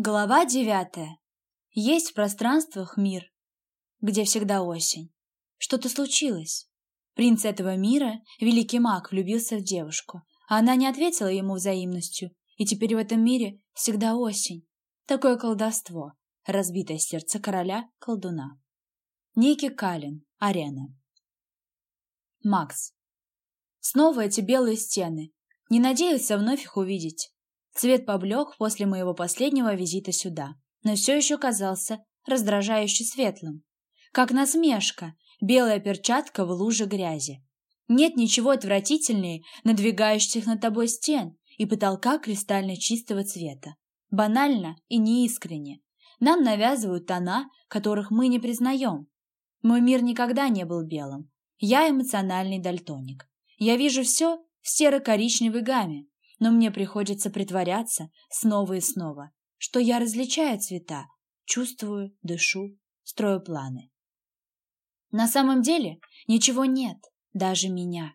Глава девятая. Есть в пространствах мир, где всегда осень. Что-то случилось. Принц этого мира, великий маг, влюбился в девушку, а она не ответила ему взаимностью, и теперь в этом мире всегда осень. Такое колдовство, разбитое сердце короля-колдуна. Ники Калин, Арена. Макс. Снова эти белые стены. Не надеялся вновь их увидеть. Цвет поблек после моего последнего визита сюда, но все еще казался раздражающе светлым. Как насмешка, белая перчатка в луже грязи. Нет ничего отвратительнее надвигающихся над тобой стен и потолка кристально чистого цвета. Банально и неискренне. Нам навязывают тона, которых мы не признаем. Мой мир никогда не был белым. Я эмоциональный дальтоник. Я вижу все в серо-коричневой гамме, но мне приходится притворяться снова и снова, что я различаю цвета, чувствую, дышу, строю планы. На самом деле ничего нет, даже меня.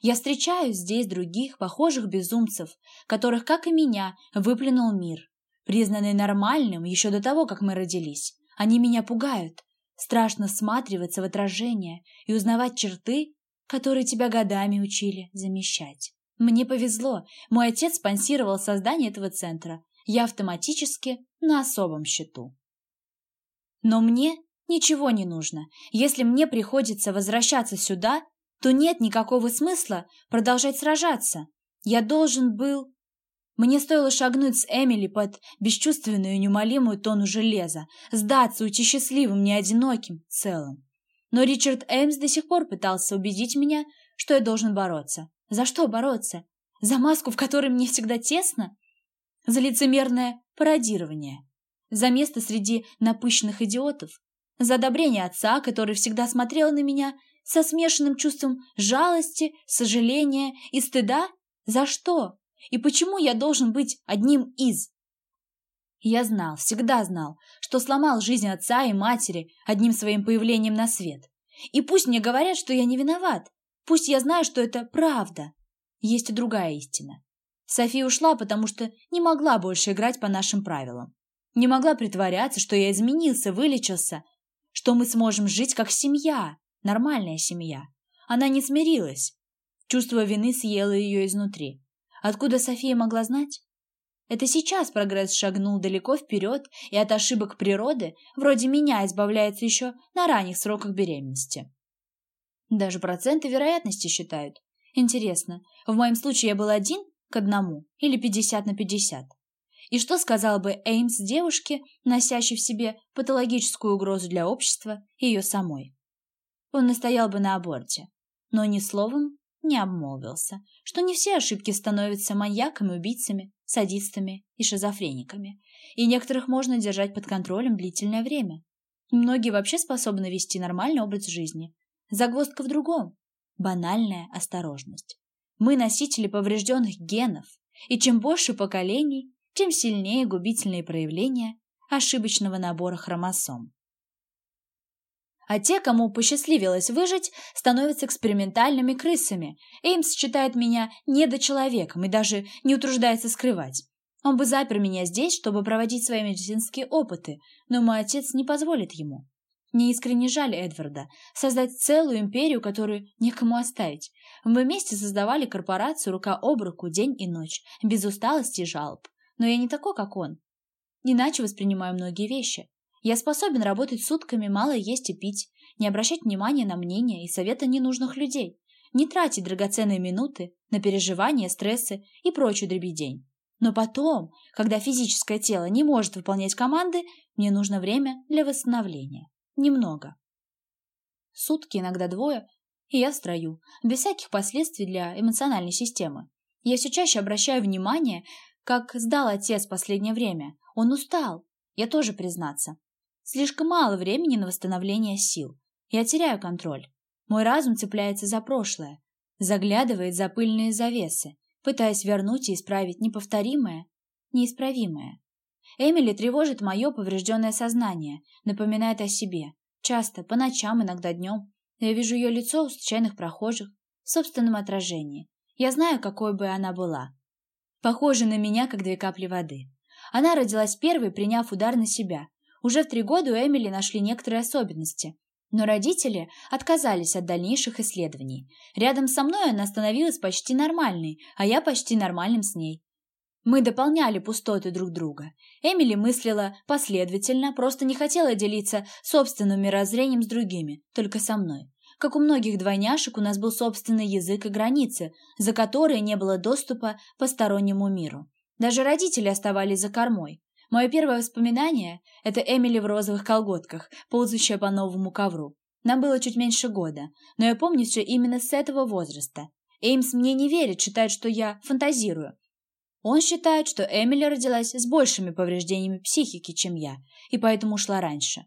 Я встречаю здесь других, похожих безумцев, которых, как и меня, выплюнул мир, признанный нормальным еще до того, как мы родились. Они меня пугают. Страшно всматриваться в отражение и узнавать черты, которые тебя годами учили замещать. Мне повезло, мой отец спонсировал создание этого центра. Я автоматически на особом счету. Но мне ничего не нужно. Если мне приходится возвращаться сюда, то нет никакого смысла продолжать сражаться. Я должен был... Мне стоило шагнуть с Эмили под бесчувственную и неумолимую тону железа, сдаться, уйти счастливым, не целым. Но Ричард Эймс до сих пор пытался убедить меня, что я должен бороться. За что бороться? За маску, в которой мне всегда тесно? За лицемерное пародирование? За место среди напыщенных идиотов? За одобрение отца, который всегда смотрел на меня со смешанным чувством жалости, сожаления и стыда? За что? И почему я должен быть одним из? Я знал, всегда знал, что сломал жизнь отца и матери одним своим появлением на свет. И пусть мне говорят, что я не виноват, Пусть я знаю, что это правда. Есть и другая истина. София ушла, потому что не могла больше играть по нашим правилам. Не могла притворяться, что я изменился, вылечился, что мы сможем жить как семья, нормальная семья. Она не смирилась. Чувство вины съело ее изнутри. Откуда София могла знать? Это сейчас прогресс шагнул далеко вперед и от ошибок природы, вроде меня, избавляется еще на ранних сроках беременности. Даже проценты вероятности считают. Интересно, в моем случае я был один к одному или пятьдесят на пятьдесят? И что сказал бы Эймс девушке, носящей в себе патологическую угрозу для общества и ее самой? Он настоял бы на аборте, но ни словом не обмолвился, что не все ошибки становятся маньяками, убийцами, садистами и шизофрениками, и некоторых можно держать под контролем длительное время. Многие вообще способны вести нормальный образ жизни, Загвоздка в другом – банальная осторожность. Мы носители поврежденных генов, и чем больше поколений, тем сильнее губительные проявления ошибочного набора хромосом. А те, кому посчастливилось выжить, становятся экспериментальными крысами. Эймс считает меня недочеловеком и даже не утруждается скрывать. Он бы запер меня здесь, чтобы проводить свои медицинские опыты, но мой отец не позволит ему. Мне искренне жаль Эдварда. Создать целую империю, которую некому оставить. Мы вместе создавали корпорацию рука об руку день и ночь, без усталости и жалоб. Но я не такой, как он. Иначе воспринимаю многие вещи. Я способен работать сутками, мало есть и пить, не обращать внимания на мнения и советы ненужных людей, не тратить драгоценные минуты на переживания, стрессы и прочую дребедень. Но потом, когда физическое тело не может выполнять команды, мне нужно время для восстановления. Немного. Сутки, иногда двое, и я строю, без всяких последствий для эмоциональной системы. Я все чаще обращаю внимание, как сдал отец последнее время. Он устал, я тоже признаться. Слишком мало времени на восстановление сил. Я теряю контроль. Мой разум цепляется за прошлое, заглядывает за пыльные завесы, пытаясь вернуть и исправить неповторимое, неисправимое. Эмили тревожит мое поврежденное сознание, напоминает о себе. Часто, по ночам, иногда днем. Я вижу ее лицо у случайных прохожих, в собственном отражении. Я знаю, какой бы она была. Похожа на меня, как две капли воды. Она родилась первой, приняв удар на себя. Уже в три года у Эмили нашли некоторые особенности. Но родители отказались от дальнейших исследований. Рядом со мной она становилась почти нормальной, а я почти нормальным с ней. Мы дополняли пустоты друг друга. Эмили мыслила последовательно, просто не хотела делиться собственным мирозрением с другими, только со мной. Как у многих двойняшек, у нас был собственный язык и границы, за которые не было доступа постороннему миру. Даже родители оставались за кормой. Мое первое воспоминание – это Эмили в розовых колготках, ползущая по новому ковру. Нам было чуть меньше года, но я помню все именно с этого возраста. Эймс мне не верит, считает, что я фантазирую. Он считает, что Эмили родилась с большими повреждениями психики, чем я, и поэтому ушла раньше.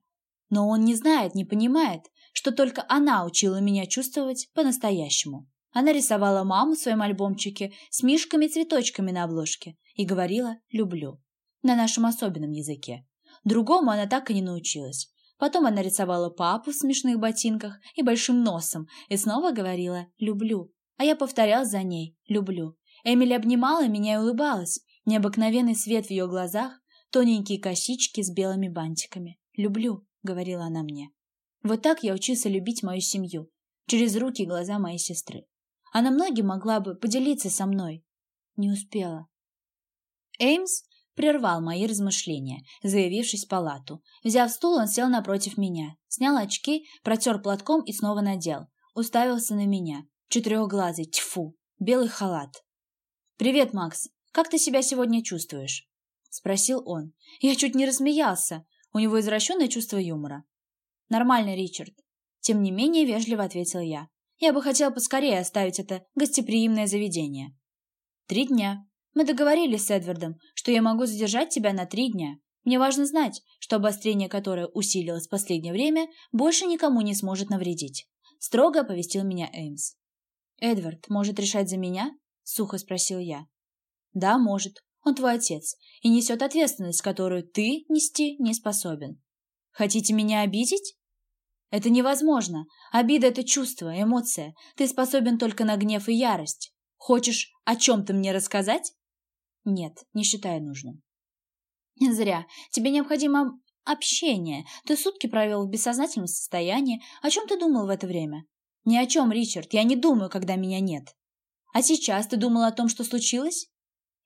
Но он не знает, не понимает, что только она учила меня чувствовать по-настоящему. Она рисовала маму в своем альбомчике с мишками-цветочками на обложке и говорила «люблю» на нашем особенном языке. Другому она так и не научилась. Потом она рисовала папу в смешных ботинках и большим носом и снова говорила «люблю». А я повторял за ней «люблю». Эмили обнимала меня и улыбалась. Необыкновенный свет в ее глазах, тоненькие косички с белыми бантиками. «Люблю», — говорила она мне. Вот так я учился любить мою семью, через руки и глаза моей сестры. Она многим могла бы поделиться со мной. Не успела. Эймс прервал мои размышления, заявившись в палату. Взяв стул, он сел напротив меня, снял очки, протер платком и снова надел. Уставился на меня. Четырехглазый, тьфу, белый халат. «Привет, Макс. Как ты себя сегодня чувствуешь?» — спросил он. Я чуть не рассмеялся. У него извращенное чувство юмора. «Нормально, Ричард». Тем не менее, вежливо ответил я. «Я бы хотел поскорее оставить это гостеприимное заведение». «Три дня. Мы договорились с Эдвардом, что я могу задержать тебя на три дня. Мне важно знать, что обострение, которое усилилось в последнее время, больше никому не сможет навредить», — строго оповестил меня Эймс. «Эдвард может решать за меня?» — сухо спросил я. «Да, может. Он твой отец и несет ответственность, которую ты нести не способен. Хотите меня обидеть?» «Это невозможно. Обида — это чувство, эмоция. Ты способен только на гнев и ярость. Хочешь о чем-то мне рассказать?» «Нет, не считаю нужным». «Зря. Тебе необходимо общение. Ты сутки провел в бессознательном состоянии. О чем ты думал в это время?» «Ни о чем, Ричард. Я не думаю, когда меня нет». А сейчас ты думал о том, что случилось?»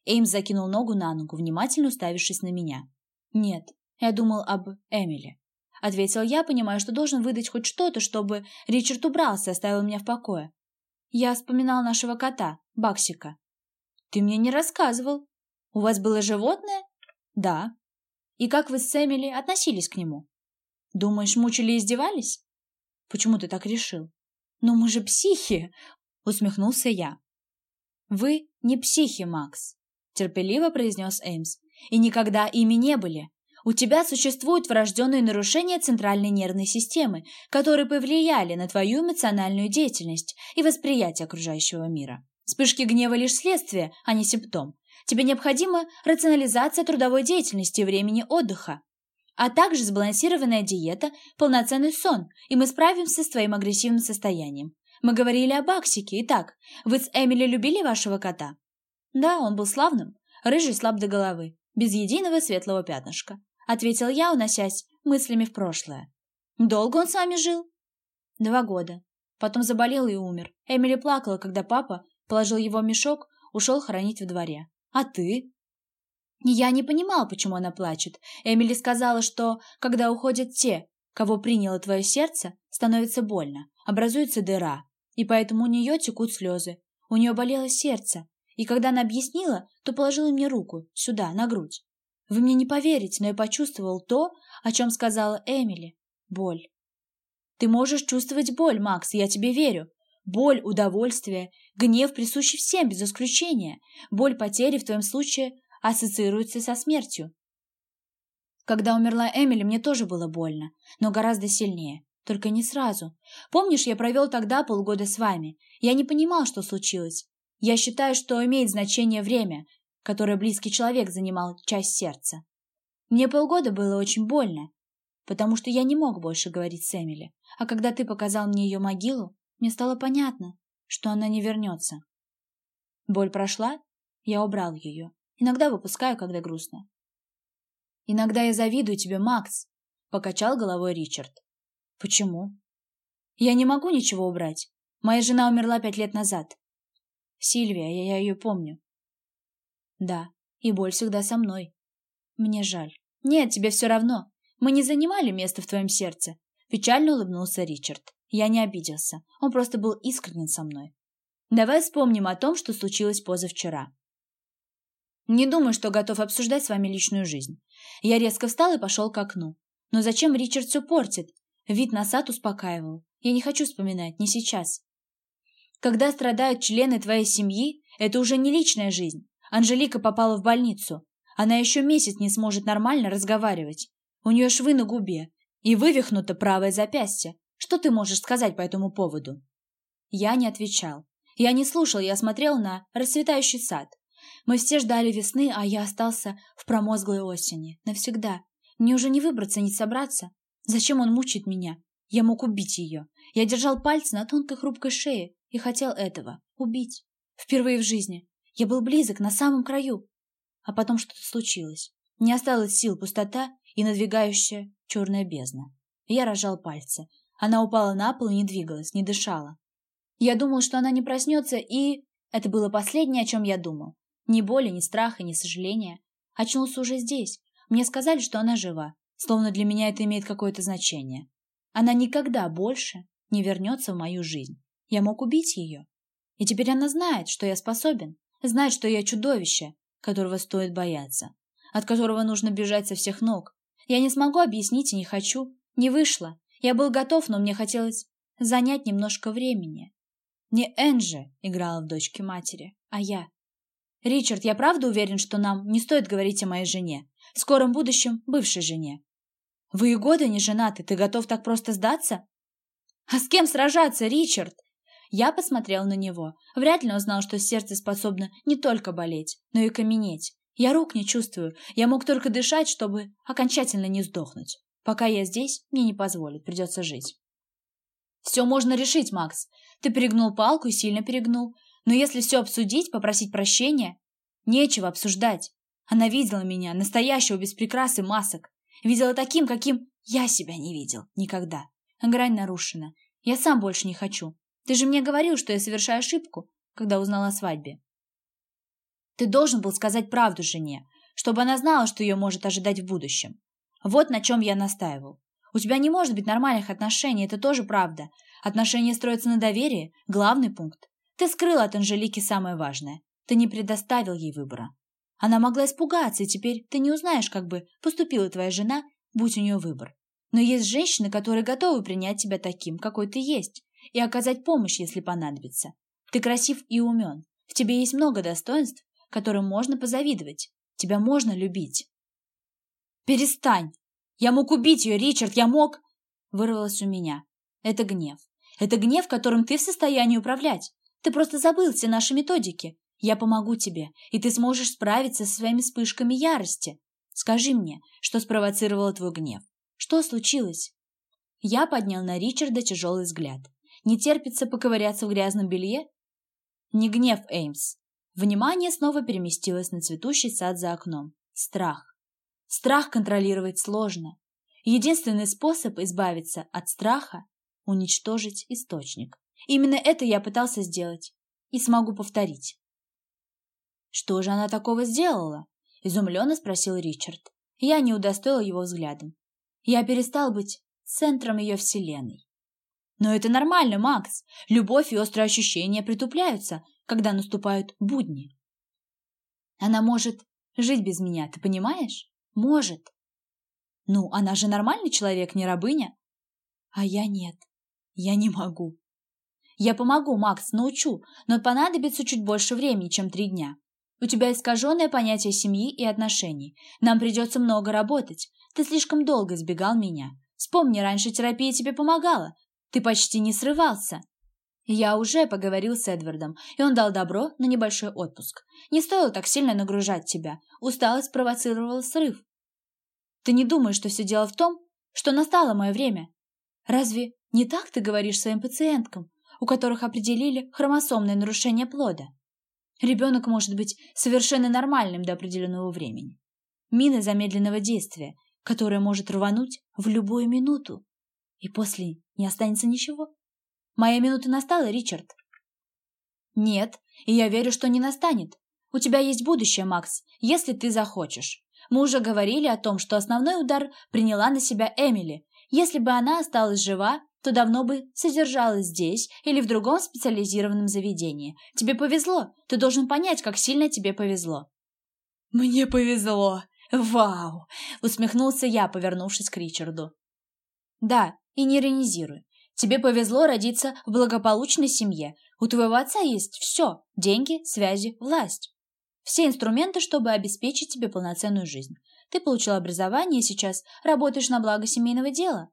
Эймс закинул ногу на ногу, внимательно уставившись на меня. «Нет, я думал об Эмили», — ответил я, понимая, что должен выдать хоть что-то, чтобы Ричард убрался и оставил меня в покое. Я вспоминал нашего кота, Баксика. «Ты мне не рассказывал. У вас было животное?» «Да». «И как вы с Эмили относились к нему?» «Думаешь, мучили и издевались?» «Почему ты так решил?» «Ну мы же психи!» — усмехнулся я. «Вы не психи, Макс», — терпеливо произнес Эймс, «и никогда ими не были. У тебя существуют врожденные нарушения центральной нервной системы, которые повлияли на твою эмоциональную деятельность и восприятие окружающего мира. Вспышки гнева лишь следствие, а не симптом. Тебе необходима рационализация трудовой деятельности и времени отдыха, а также сбалансированная диета, полноценный сон, и мы справимся с твоим агрессивным состоянием. Мы говорили о Баксике. Итак, вы с Эмили любили вашего кота? Да, он был славным, рыжий слаб до головы, без единого светлого пятнышка. Ответил я, уносясь мыслями в прошлое. Долго он с вами жил? Два года. Потом заболел и умер. Эмили плакала, когда папа положил его в мешок, ушел хоронить в дворе. А ты? Я не понимал, почему она плачет. Эмили сказала, что, когда уходят те, кого приняло твое сердце, становится больно, образуется дыра, и поэтому у нее текут слезы. У нее болело сердце, и когда она объяснила, то положила мне руку сюда, на грудь. Вы мне не поверите, но я почувствовал то, о чем сказала Эмили. Боль. Ты можешь чувствовать боль, Макс, я тебе верю. Боль, удовольствие, гнев присущи всем, без исключения. Боль потери в твоем случае ассоциируется со смертью. Когда умерла Эмили, мне тоже было больно, но гораздо сильнее. Только не сразу. Помнишь, я провел тогда полгода с вами? Я не понимал, что случилось. Я считаю, что имеет значение время, которое близкий человек занимал часть сердца. Мне полгода было очень больно, потому что я не мог больше говорить с Эмили. А когда ты показал мне ее могилу, мне стало понятно, что она не вернется. Боль прошла, я убрал ее. Иногда выпускаю, когда грустно. Иногда я завидую тебе, Макс, покачал головой Ричард. Почему? Я не могу ничего убрать. Моя жена умерла пять лет назад. Сильвия, я, я ее помню. Да, и боль всегда со мной. Мне жаль. Нет, тебе все равно. Мы не занимали место в твоем сердце. Печально улыбнулся Ричард. Я не обиделся. Он просто был искренен со мной. Давай вспомним о том, что случилось позавчера. Не думаю, что готов обсуждать с вами личную жизнь. Я резко встал и пошел к окну. Но зачем Ричард все портит? Вид на сад успокаивал. Я не хочу вспоминать, не сейчас. Когда страдают члены твоей семьи, это уже не личная жизнь. Анжелика попала в больницу. Она еще месяц не сможет нормально разговаривать. У нее швы на губе и вывихнуто правое запястье. Что ты можешь сказать по этому поводу? Я не отвечал. Я не слушал, я смотрел на расцветающий сад. Мы все ждали весны, а я остался в промозглой осени. Навсегда. Мне уже не выбраться, не собраться. Зачем он мучает меня? Я мог убить ее. Я держал пальцы на тонкой хрупкой шее и хотел этого. Убить. Впервые в жизни. Я был близок, на самом краю. А потом что-то случилось. Не осталось сил, пустота и надвигающая черная бездна. Я рожал пальцы. Она упала на пол и не двигалась, не дышала. Я думал, что она не проснется, и... Это было последнее, о чем я думал. Ни боли, ни страха, ни сожаления. Очнулся уже здесь. Мне сказали, что она жива, словно для меня это имеет какое-то значение. Она никогда больше не вернется в мою жизнь. Я мог убить ее. И теперь она знает, что я способен, знает, что я чудовище, которого стоит бояться, от которого нужно бежать со всех ног. Я не смогу объяснить и не хочу. Не вышло. Я был готов, но мне хотелось занять немножко времени. Не Энджи играла в дочке матери, а я. «Ричард, я правда уверен, что нам не стоит говорить о моей жене, в скором будущем бывшей жене?» «Вы и года не женаты, ты готов так просто сдаться?» «А с кем сражаться, Ричард?» Я посмотрел на него. Вряд ли он знал, что сердце способно не только болеть, но и каменеть. Я рук не чувствую, я мог только дышать, чтобы окончательно не сдохнуть. Пока я здесь, мне не позволит, придется жить. Все можно решить, Макс. Ты перегнул палку и сильно перегнул. Но если все обсудить, попросить прощения, нечего обсуждать. Она видела меня, настоящего, без прикрас и масок. Видела таким, каким я себя не видел. Никогда. Грань нарушена. Я сам больше не хочу. Ты же мне говорил, что я совершаю ошибку, когда узнала о свадьбе. Ты должен был сказать правду жене, чтобы она знала, что ее может ожидать в будущем. Вот на чем я настаивал. У тебя не может быть нормальных отношений, это тоже правда. Отношения строятся на доверии, главный пункт. Ты скрыл от Анжелики самое важное. Ты не предоставил ей выбора. Она могла испугаться, и теперь ты не узнаешь, как бы поступила твоя жена, будь у нее выбор. Но есть женщины, которые готовы принять тебя таким, какой ты есть, и оказать помощь, если понадобится. Ты красив и умен. В тебе есть много достоинств, которым можно позавидовать. Тебя можно любить. «Перестань! Я мог убить ее, Ричард, я мог...» Вырвалось у меня. Это гнев. Это гнев, которым ты в состоянии управлять. Ты просто забыл все наши методики. Я помогу тебе, и ты сможешь справиться со своими вспышками ярости. Скажи мне, что спровоцировало твой гнев? Что случилось?» Я поднял на Ричарда тяжелый взгляд. «Не терпится поковыряться в грязном белье?» «Не гнев, Эймс. Внимание снова переместилось на цветущий сад за окном. Страх. Страх контролировать сложно. Единственный способ избавиться от страха – уничтожить источник. Именно это я пытался сделать. И смогу повторить. «Что же она такого сделала?» – изумленно спросил Ричард. Я не удостоил его взглядом. Я перестал быть центром ее вселенной. Но это нормально, Макс. Любовь и острые ощущения притупляются, когда наступают будни. Она может жить без меня, ты понимаешь? Может. Ну, она же нормальный человек, не рабыня. А я нет. Я не могу. Я помогу, Макс, научу, но понадобится чуть больше времени, чем три дня. У тебя искаженное понятие семьи и отношений. Нам придется много работать. Ты слишком долго избегал меня. Вспомни, раньше терапия тебе помогала. Ты почти не срывался. Я уже поговорил с Эдвардом, и он дал добро на небольшой отпуск. Не стоило так сильно нагружать тебя. Усталость спровоцировала срыв. Ты не думаешь, что все дело в том, что настало мое время? Разве не так ты говоришь своим пациенткам, у которых определили хромосомное нарушение плода? Ребенок может быть совершенно нормальным до определенного времени. мины замедленного действия, которая может рвануть в любую минуту. И после не останется ничего. Моя минута настала, Ричард? Нет, и я верю, что не настанет. У тебя есть будущее, Макс, если ты захочешь. Мы уже говорили о том, что основной удар приняла на себя Эмили. Если бы она осталась жива, то давно бы содержалась здесь или в другом специализированном заведении. Тебе повезло. Ты должен понять, как сильно тебе повезло. Мне повезло. Вау! Усмехнулся я, повернувшись к Ричарду. Да, и не иронизируй. Тебе повезло родиться в благополучной семье. У твоего отца есть все – деньги, связи, власть. Все инструменты, чтобы обеспечить тебе полноценную жизнь. Ты получил образование и сейчас работаешь на благо семейного дела.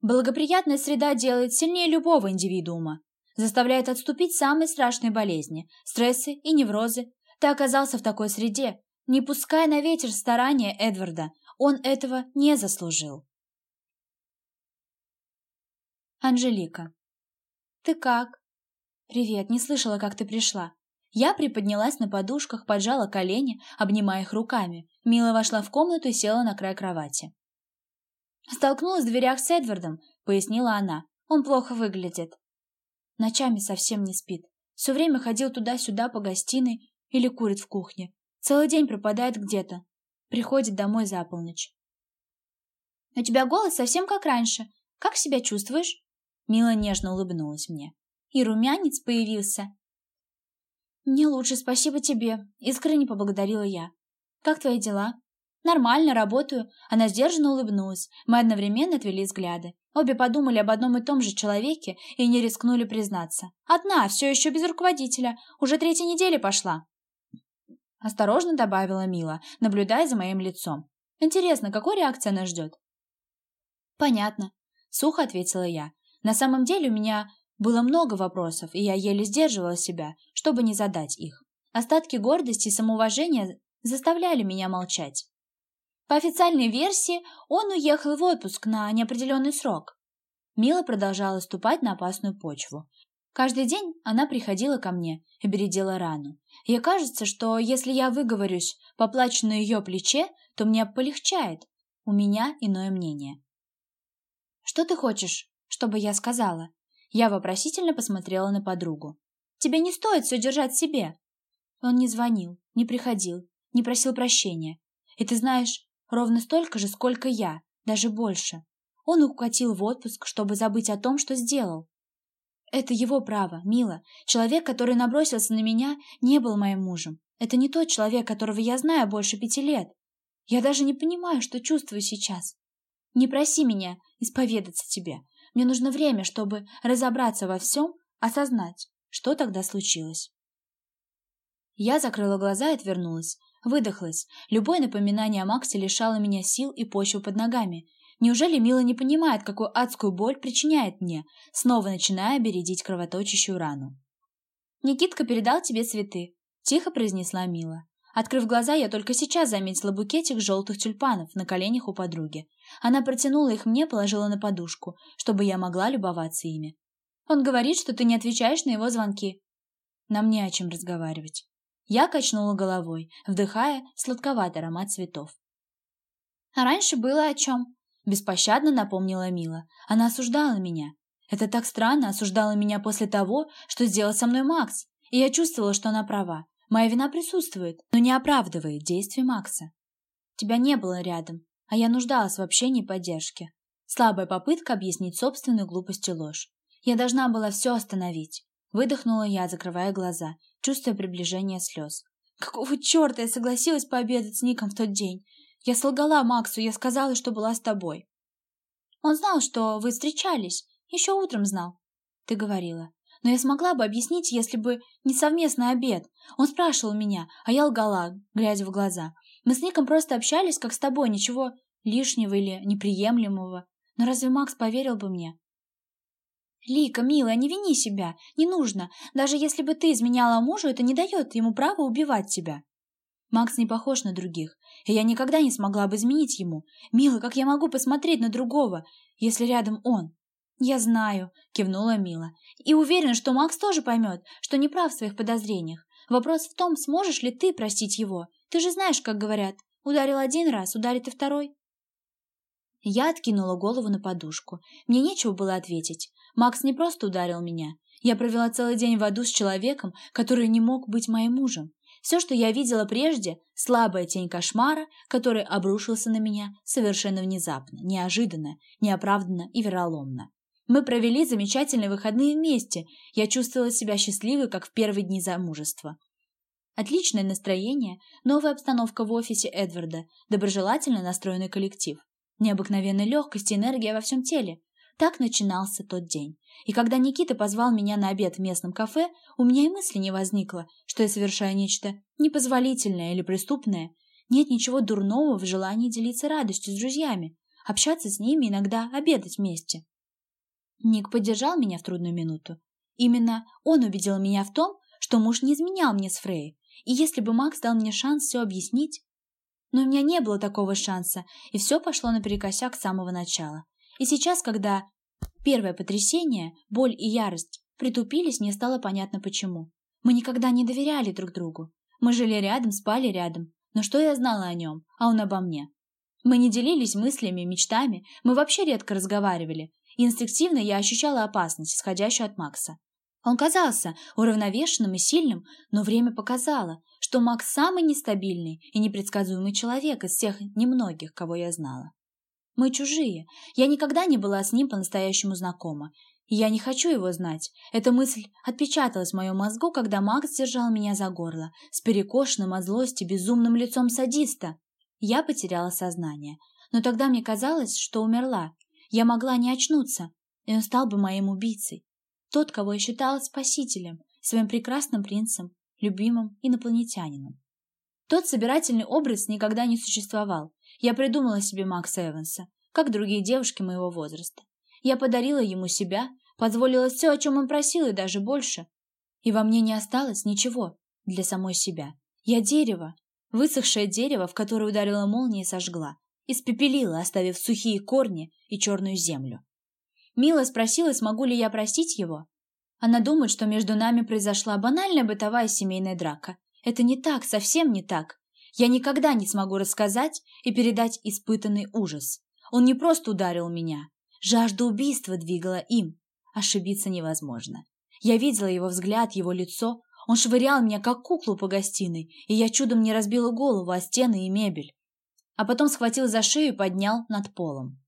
Благоприятная среда делает сильнее любого индивидуума, заставляет отступить самые страшные болезни, стрессы и неврозы. Ты оказался в такой среде. Не пускай на ветер старания Эдварда, он этого не заслужил. Анжелика. «Ты как?» «Привет, не слышала, как ты пришла». Я приподнялась на подушках, поджала колени, обнимая их руками. Мила вошла в комнату и села на край кровати. «Столкнулась в дверях с Эдвардом», — пояснила она. «Он плохо выглядит. Ночами совсем не спит. Все время ходил туда-сюда по гостиной или курит в кухне. Целый день пропадает где-то. Приходит домой за полночь. «У тебя голос совсем как раньше. Как себя чувствуешь?» Мила нежно улыбнулась мне. И румянец появился. «Мне лучше, спасибо тебе», — искренне поблагодарила я. «Как твои дела?» «Нормально, работаю». Она сдержанно улыбнулась. Мы одновременно отвели взгляды. Обе подумали об одном и том же человеке и не рискнули признаться. «Одна, все еще без руководителя. Уже третья неделя пошла». Осторожно добавила Мила, наблюдая за моим лицом. «Интересно, какой реакции она ждет?» «Понятно», — сухо ответила я. На самом деле у меня было много вопросов, и я еле сдерживала себя, чтобы не задать их. Остатки гордости и самоуважения заставляли меня молчать. По официальной версии, он уехал в отпуск на неопределенный срок. Мила продолжала ступать на опасную почву. Каждый день она приходила ко мне и бередила рану. Ей кажется, что если я выговорюсь, поплачу на ее плече, то мне полегчает. У меня иное мнение. «Что ты хочешь?» чтобы я сказала. Я вопросительно посмотрела на подругу. «Тебе не стоит все держать себе!» Он не звонил, не приходил, не просил прощения. И ты знаешь, ровно столько же, сколько я, даже больше. Он укатил в отпуск, чтобы забыть о том, что сделал. Это его право, Мила. Человек, который набросился на меня, не был моим мужем. Это не тот человек, которого я знаю больше пяти лет. Я даже не понимаю, что чувствую сейчас. Не проси меня исповедаться тебе. Мне нужно время, чтобы разобраться во всем, осознать, что тогда случилось. Я закрыла глаза и отвернулась, выдохлась. Любое напоминание о Максе лишало меня сил и почвы под ногами. Неужели Мила не понимает, какую адскую боль причиняет мне, снова начиная бередить кровоточащую рану? «Никитка передал тебе цветы», — тихо произнесла Мила. Открыв глаза, я только сейчас заметила букетик желтых тюльпанов на коленях у подруги. Она протянула их мне, положила на подушку, чтобы я могла любоваться ими. Он говорит, что ты не отвечаешь на его звонки. Нам не о чем разговаривать. Я качнула головой, вдыхая сладковатый аромат цветов. А раньше было о чем. Беспощадно напомнила Мила. Она осуждала меня. Это так странно, осуждала меня после того, что сделал со мной Макс. И я чувствовала, что она права. Моя вина присутствует, но не оправдывает действий Макса. Тебя не было рядом, а я нуждалась в общении и поддержке. Слабая попытка объяснить собственную глупость и ложь. Я должна была все остановить. Выдохнула я, закрывая глаза, чувствуя приближение слез. Какого черта я согласилась пообедать с Ником в тот день? Я солгала Максу, я сказала, что была с тобой. Он знал, что вы встречались. Еще утром знал. Ты говорила но я смогла бы объяснить, если бы не совместный обед. Он спрашивал меня, а я лгала, глядя в глаза. Мы с Ником просто общались, как с тобой, ничего лишнего или неприемлемого. Но разве Макс поверил бы мне? Лика, милая, не вини себя, не нужно. Даже если бы ты изменяла мужу, это не дает ему права убивать тебя. Макс не похож на других, и я никогда не смогла бы изменить ему. Мила, как я могу посмотреть на другого, если рядом он? «Я знаю», — кивнула Мила. «И уверена, что Макс тоже поймет, что не прав в своих подозрениях. Вопрос в том, сможешь ли ты простить его. Ты же знаешь, как говорят, Ударил один раз, ударит и второй. Я откинула голову на подушку. Мне нечего было ответить. Макс не просто ударил меня. Я провела целый день в аду с человеком, который не мог быть моим мужем. Все, что я видела прежде, слабая тень кошмара, который обрушился на меня совершенно внезапно, неожиданно, неоправданно и вероломно. Мы провели замечательные выходные вместе. Я чувствовала себя счастливой, как в первые дни замужества. Отличное настроение, новая обстановка в офисе Эдварда, доброжелательно настроенный коллектив, необыкновенная легкость и энергия во всем теле. Так начинался тот день. И когда Никита позвал меня на обед в местном кафе, у меня и мысли не возникло, что я совершаю нечто непозволительное или преступное. Нет ничего дурного в желании делиться радостью с друзьями, общаться с ними, иногда обедать вместе. Ник поддержал меня в трудную минуту. Именно он убедил меня в том, что муж не изменял мне с Фрей, и если бы Макс дал мне шанс все объяснить... Но у меня не было такого шанса, и все пошло наперекосяк с самого начала. И сейчас, когда первое потрясение, боль и ярость притупились, мне стало понятно почему. Мы никогда не доверяли друг другу. Мы жили рядом, спали рядом. Но что я знала о нем, а он обо мне? Мы не делились мыслями, мечтами, мы вообще редко разговаривали, Инстинктивно я ощущала опасность, исходящую от Макса. Он казался уравновешенным и сильным, но время показало, что Макс самый нестабильный и непредсказуемый человек из всех немногих, кого я знала. Мы чужие. Я никогда не была с ним по-настоящему знакома. И я не хочу его знать. Эта мысль отпечаталась в моем мозгу, когда Макс держал меня за горло, с перекошенным от злости безумным лицом садиста. Я потеряла сознание. Но тогда мне казалось, что умерла, я могла не очнуться, и он стал бы моим убийцей. Тот, кого я считала спасителем, своим прекрасным принцем, любимым инопланетянином. Тот собирательный образ никогда не существовал. Я придумала себе Макса Эванса, как другие девушки моего возраста. Я подарила ему себя, позволила все, о чем он просил, и даже больше. И во мне не осталось ничего для самой себя. Я дерево, высохшее дерево, в которое ударила молния и сожгла испепелила, оставив сухие корни и черную землю. Мила спросила, смогу ли я простить его. Она думает, что между нами произошла банальная бытовая семейная драка. Это не так, совсем не так. Я никогда не смогу рассказать и передать испытанный ужас. Он не просто ударил меня. Жажда убийства двигала им. Ошибиться невозможно. Я видела его взгляд, его лицо. Он швырял меня, как куклу по гостиной, и я чудом не разбила голову о стены и мебель а потом схватил за шею и поднял над полом.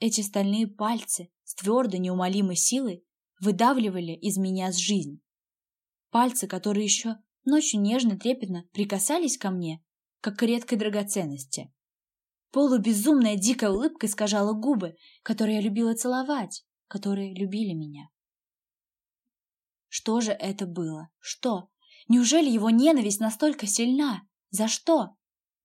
Эти стальные пальцы с твердой неумолимой силой выдавливали из меня жизнь. Пальцы, которые еще ночью нежно, трепетно прикасались ко мне, как к редкой драгоценности. Полубезумная дикая улыбка искажала губы, которые я любила целовать, которые любили меня. Что же это было? Что? Неужели его ненависть настолько сильна? За что?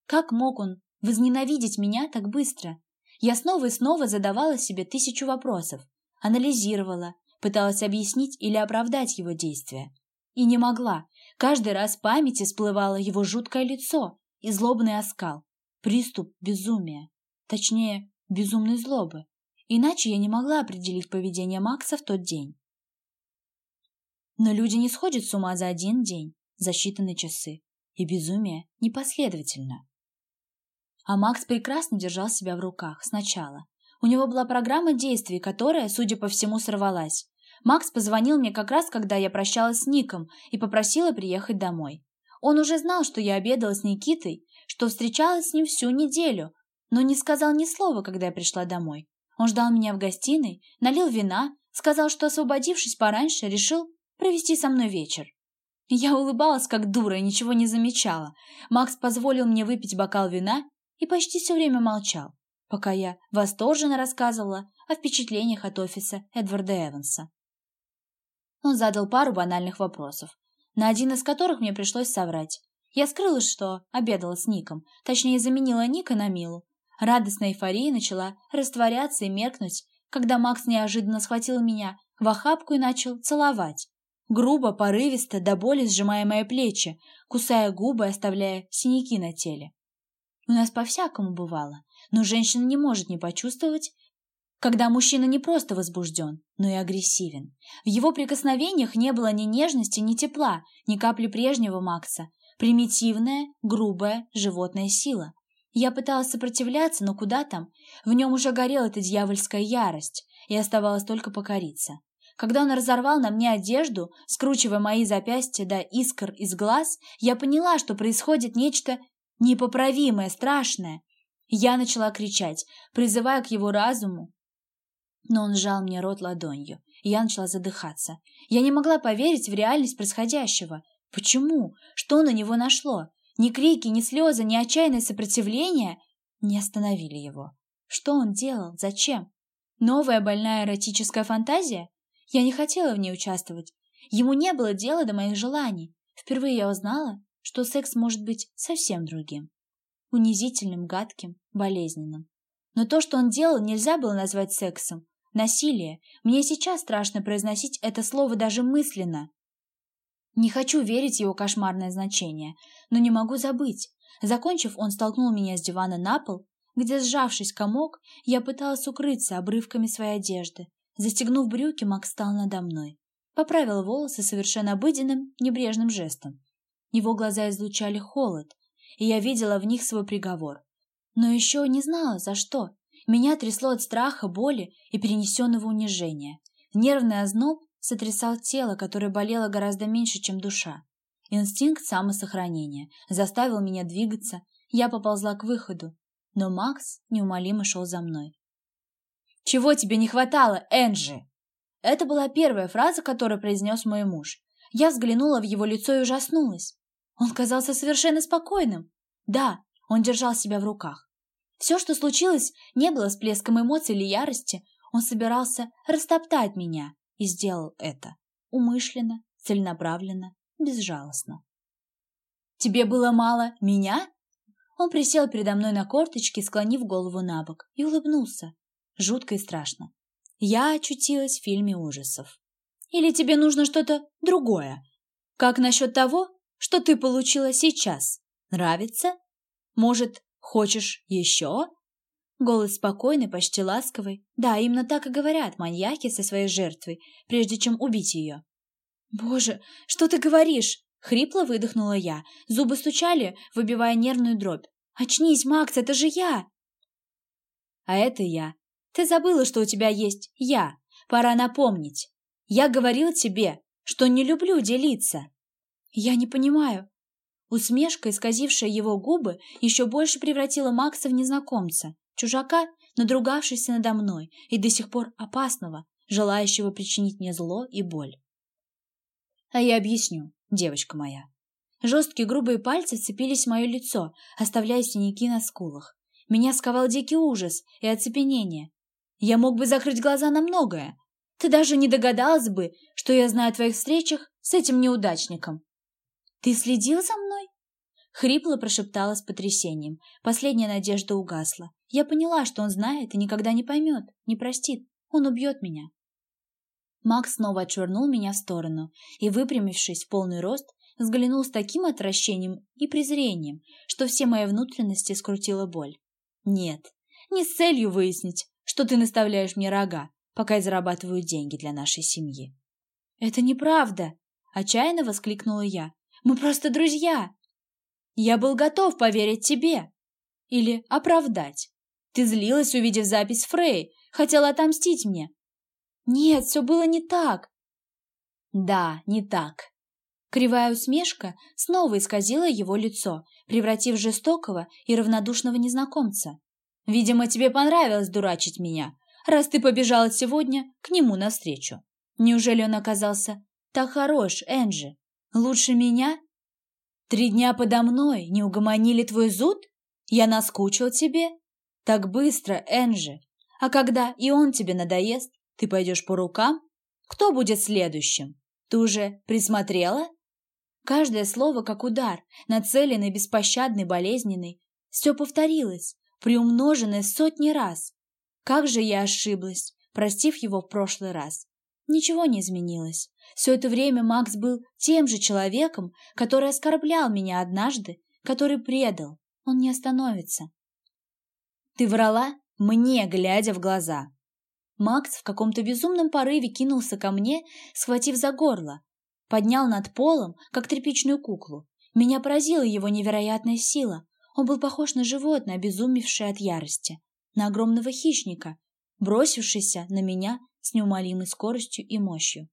Как мог он возненавидеть меня так быстро? Я снова и снова задавала себе тысячу вопросов, анализировала, пыталась объяснить или оправдать его действия. И не могла. Каждый раз в памяти всплывало его жуткое лицо и злобный оскал. Приступ безумия. Точнее, безумной злобы. Иначе я не могла определить поведение Макса в тот день. Но люди не сходят с ума за один день, за считанные часы. И безумие непоследовательно. А Макс прекрасно держал себя в руках сначала. У него была программа действий, которая, судя по всему, сорвалась. Макс позвонил мне как раз, когда я прощалась с Ником и попросила приехать домой. Он уже знал, что я обедала с Никитой, что встречалась с ним всю неделю, но не сказал ни слова, когда я пришла домой. Он ждал меня в гостиной, налил вина, сказал, что, освободившись пораньше, решил провести со мной вечер. Я улыбалась, как дура, и ничего не замечала. Макс позволил мне выпить бокал вина и почти все время молчал, пока я восторженно рассказывала о впечатлениях от офиса Эдварда Эванса. Он задал пару банальных вопросов, на один из которых мне пришлось соврать. Я скрыла, что обедала с Ником, точнее заменила Ника на Милу. Радостная эйфория начала растворяться и меркнуть, когда Макс неожиданно схватил меня в охапку и начал целовать. Грубо, порывисто, до боли сжимая мои плечи, кусая губы, оставляя синяки на теле. У нас по-всякому бывало, но женщина не может не почувствовать, когда мужчина не просто возбужден, но и агрессивен. В его прикосновениях не было ни нежности, ни тепла, ни капли прежнего Макса. Примитивная, грубая, животная сила. Я пыталась сопротивляться, но куда там? В нем уже горела эта дьявольская ярость, и оставалось только покориться. Когда он разорвал на мне одежду, скручивая мои запястья до искр из глаз, я поняла, что происходит нечто непоправимое, страшное. Я начала кричать, призывая к его разуму, но он сжал мне рот ладонью, и я начала задыхаться. Я не могла поверить в реальность происходящего. Почему? Что на него нашло? Ни крики, ни слезы, ни отчаянное сопротивление не остановили его. Что он делал? Зачем? Новая больная эротическая фантазия? Я не хотела в ней участвовать. Ему не было дела до моих желаний. Впервые я узнала, что секс может быть совсем другим. Унизительным, гадким, болезненным. Но то, что он делал, нельзя было назвать сексом. Насилие. Мне сейчас страшно произносить это слово даже мысленно. Не хочу верить его кошмарное значение, но не могу забыть. Закончив, он столкнул меня с дивана на пол, где, сжавшись комок, я пыталась укрыться обрывками своей одежды. Застегнув брюки, Макс стал надо мной. Поправил волосы совершенно обыденным, небрежным жестом. Его глаза излучали холод, и я видела в них свой приговор. Но еще не знала, за что. Меня трясло от страха, боли и перенесенного унижения. Нервный озноб сотрясал тело, которое болело гораздо меньше, чем душа. Инстинкт самосохранения заставил меня двигаться, я поползла к выходу, но Макс неумолимо шел за мной. «Чего тебе не хватало, Энджи?» Это была первая фраза, которую произнес мой муж. Я взглянула в его лицо и ужаснулась. Он казался совершенно спокойным. Да, он держал себя в руках. Все, что случилось, не было всплеском эмоций или ярости. Он собирался растоптать меня и сделал это. Умышленно, целенаправленно, безжалостно. «Тебе было мало меня?» Он присел передо мной на корточки, склонив голову на бок, и улыбнулся. Жутко и страшно. Я очутилась в фильме ужасов. «Или тебе нужно что-то другое? Как насчет того, что ты получила сейчас? Нравится?» Может, хочешь еще?» Голос спокойный, почти ласковый. Да, именно так и говорят маньяки со своей жертвой, прежде чем убить ее. «Боже, что ты говоришь?» Хрипло выдохнула я. Зубы стучали, выбивая нервную дробь. «Очнись, Макс, это же я!» «А это я. Ты забыла, что у тебя есть я. Пора напомнить. Я говорил тебе, что не люблю делиться». «Я не понимаю. Усмешка, исказившая его губы, еще больше превратила Макса в незнакомца, чужака, надругавшийся надо мной и до сих пор опасного, желающего причинить мне зло и боль. А я объясню, девочка моя. Жесткие грубые пальцы вцепились в мое лицо, оставляя синяки на скулах. Меня сковал дикий ужас и оцепенение. Я мог бы закрыть глаза на многое. Ты даже не догадалась бы, что я знаю о твоих встречах с этим неудачником. Ты следил за мной? Хрипло прошептала с потрясением. Последняя надежда угасла. Я поняла, что он знает и никогда не поймет, не простит. Он убьет меня. Макс снова отшвырнул меня в сторону и, выпрямившись в полный рост, взглянул с таким отвращением и презрением, что все мои внутренности скрутила боль. «Нет, не с целью выяснить, что ты наставляешь мне рога, пока я зарабатываю деньги для нашей семьи». «Это неправда!» — отчаянно воскликнула я. «Мы просто друзья!» Я был готов поверить тебе. Или оправдать. Ты злилась, увидев запись Фрей, хотела отомстить мне. Нет, все было не так. Да, не так. Кривая усмешка снова исказила его лицо, превратив жестокого и равнодушного незнакомца. Видимо, тебе понравилось дурачить меня, раз ты побежала сегодня к нему навстречу. Неужели он оказался так хорош, Энджи? Лучше меня Три дня подо мной не угомонили твой зуд? Я наскучил тебе? Так быстро, Энджи. А когда и он тебе надоест, ты пойдешь по рукам? Кто будет следующим? Ты уже присмотрела? Каждое слово как удар, нацеленный, беспощадный, болезненный. Все повторилось, приумноженное сотни раз. Как же я ошиблась, простив его в прошлый раз. Ничего не изменилось. Все это время Макс был тем же человеком, который оскорблял меня однажды, который предал. Он не остановится. Ты врала мне, глядя в глаза. Макс в каком-то безумном порыве кинулся ко мне, схватив за горло. Поднял над полом, как тряпичную куклу. Меня поразила его невероятная сила. Он был похож на животное, обезумевшее от ярости, на огромного хищника, бросившийся на меня с неумолимой скоростью и мощью.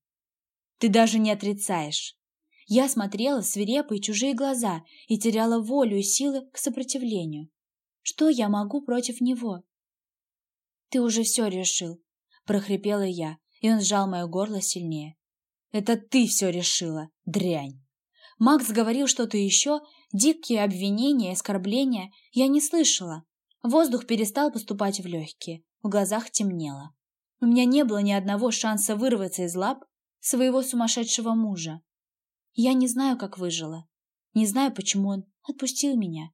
«Ты даже не отрицаешь!» Я смотрела в свирепые чужие глаза и теряла волю и силы к сопротивлению. Что я могу против него? «Ты уже все решил», — прохрипела я, и он сжал мое горло сильнее. «Это ты все решила, дрянь!» Макс говорил что-то еще, дикие обвинения и оскорбления я не слышала. Воздух перестал поступать в легкие, в глазах темнело. У меня не было ни одного шанса вырваться из лап своего сумасшедшего мужа. Я не знаю, как выжила. Не знаю, почему он отпустил меня.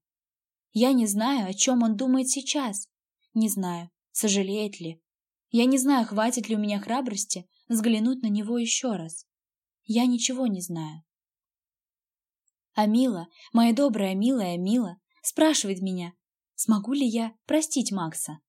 Я не знаю, о чем он думает сейчас. Не знаю, сожалеет ли. Я не знаю, хватит ли у меня храбрости взглянуть на него еще раз. Я ничего не знаю. А Мила, моя добрая, милая Мила, спрашивает меня, смогу ли я простить Макса.